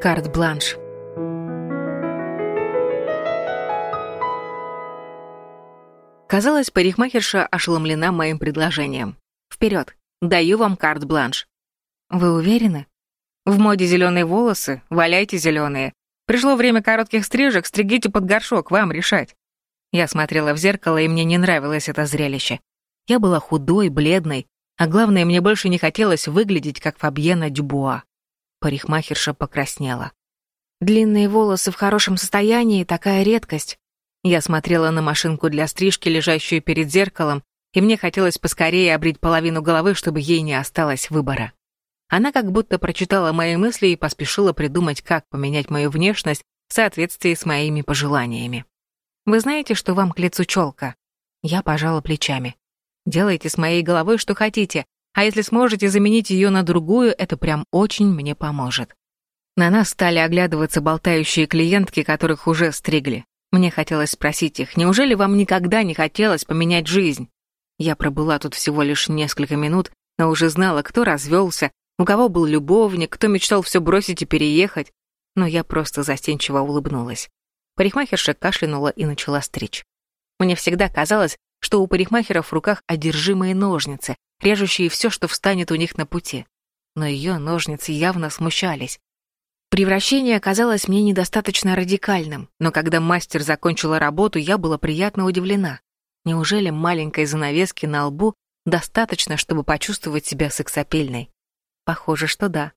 Карт-бланш. Казалось, парикмахерша ошеломлена моим предложением. Вперед, даю вам карт-бланш. Вы уверены? В моде зеленые волосы, валяйте зеленые. Пришло время коротких стрижек, стригите под горшок, вам решать. Я смотрела в зеркало, и мне не нравилось это зрелище. Я была худой, бледной, а главное, мне больше не хотелось выглядеть, как Фабьена Дюбуа. Парикмахерша покраснела. Длинные волосы в хорошем состоянии — такая редкость. Я смотрела на машинку для стрижки, лежащую перед зеркалом, и мне хотелось поскорее обрить половину головы, чтобы ей не осталось выбора. Она как будто прочитала мои мысли и поспешила придумать, как поменять мою внешность в соответствии с моими пожеланиями. «Вы знаете, что вам к лицу челка?» Я пожала плечами. «Делайте с моей головой, что хотите, а если сможете заменить ее на другую, это прям очень мне поможет». На нас стали оглядываться болтающие клиентки, которых уже стригли. Мне хотелось спросить их, неужели вам никогда не хотелось поменять жизнь? Я пробыла тут всего лишь несколько минут, но уже знала, кто развелся, у кого был любовник, кто мечтал все бросить и переехать. Но я просто застенчиво улыбнулась. Парикмахерша кашлянула и начала стричь. Мне всегда казалось, что у парикмахеров в руках одержимые ножницы, режущие все, что встанет у них на пути. Но ее ножницы явно смущались. Превращение оказалось мне недостаточно радикальным, но когда мастер закончила работу, я была приятно удивлена. Неужели маленькой занавески на лбу достаточно, чтобы почувствовать себя сексапильной? Похоже, что да.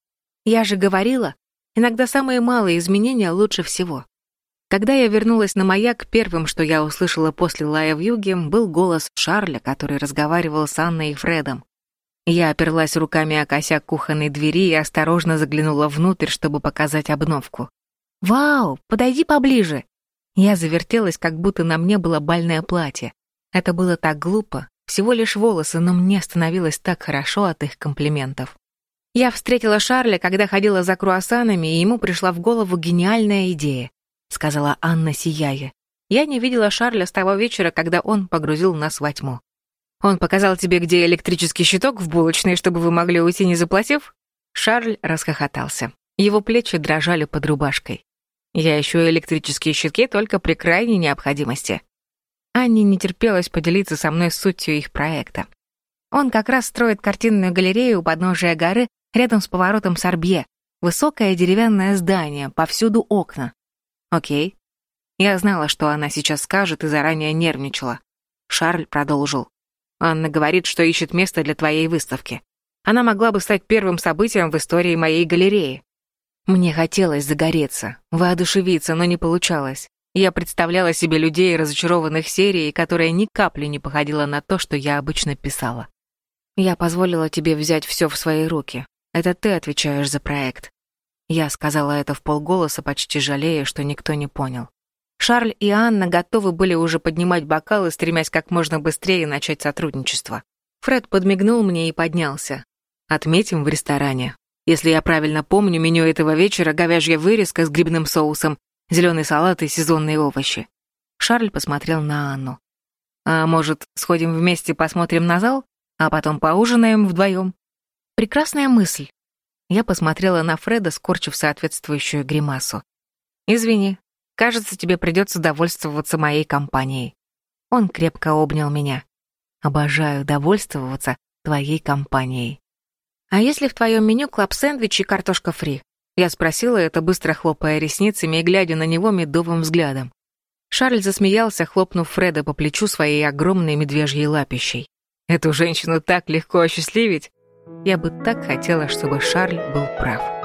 Я же говорила, иногда самые малые изменения лучше всего. Когда я вернулась на маяк, первым, что я услышала после лая в юге, был голос Шарля, который разговаривал с Анной и Фредом. Я оперлась руками о косяк кухонной двери и осторожно заглянула внутрь, чтобы показать обновку. «Вау, подойди поближе!» Я завертелась, как будто на мне было бальное платье. Это было так глупо, всего лишь волосы, но мне становилось так хорошо от их комплиментов. Я встретила Шарля, когда ходила за круассанами, и ему пришла в голову гениальная идея, сказала Анна, сияя. Я не видела Шарля с того вечера, когда он погрузил нас во тьму. Он показал тебе, где электрический щиток в булочной, чтобы вы могли уйти, не заплатив?» Шарль расхохотался. Его плечи дрожали под рубашкой. «Я ищу электрические щитки только при крайней необходимости». Анне не терпелось поделиться со мной сутью их проекта. Он как раз строит картинную галерею у подножия горы рядом с поворотом Сорбье. Высокое деревянное здание, повсюду окна. Окей. Я знала, что она сейчас скажет и заранее нервничала. Шарль продолжил. Анна говорит, что ищет место для твоей выставки. Она могла бы стать первым событием в истории моей галереи. Мне хотелось загореться, воодушевиться, но не получалось. Я представляла себе людей, разочарованных серией, которая ни капли не походила на то, что я обычно писала. Я позволила тебе взять все в свои руки. Это ты отвечаешь за проект. Я сказала это в полголоса, почти жалея, что никто не понял. Шарль и Анна готовы были уже поднимать бокалы, стремясь как можно быстрее начать сотрудничество. Фред подмигнул мне и поднялся. «Отметим в ресторане. Если я правильно помню, меню этого вечера — говяжья вырезка с грибным соусом, зеленый салат и сезонные овощи». Шарль посмотрел на Анну. «А может, сходим вместе посмотрим на зал, а потом поужинаем вдвоем?» «Прекрасная мысль». Я посмотрела на Фреда, скорчив соответствующую гримасу. «Извини, Кажется, тебе придется довольствоваться моей компанией». Он крепко обнял меня. «Обожаю довольствоваться твоей компанией». «А если в твоем меню клаб-сэндвич и картошка фри?» Я спросила это, быстро хлопая ресницами и глядя на него медовым взглядом. Шарль засмеялся, хлопнув Фреда по плечу своей огромной медвежьей лапищей. «Эту женщину так легко осчастливить!» Я бы так хотела, чтобы Шарль был прав.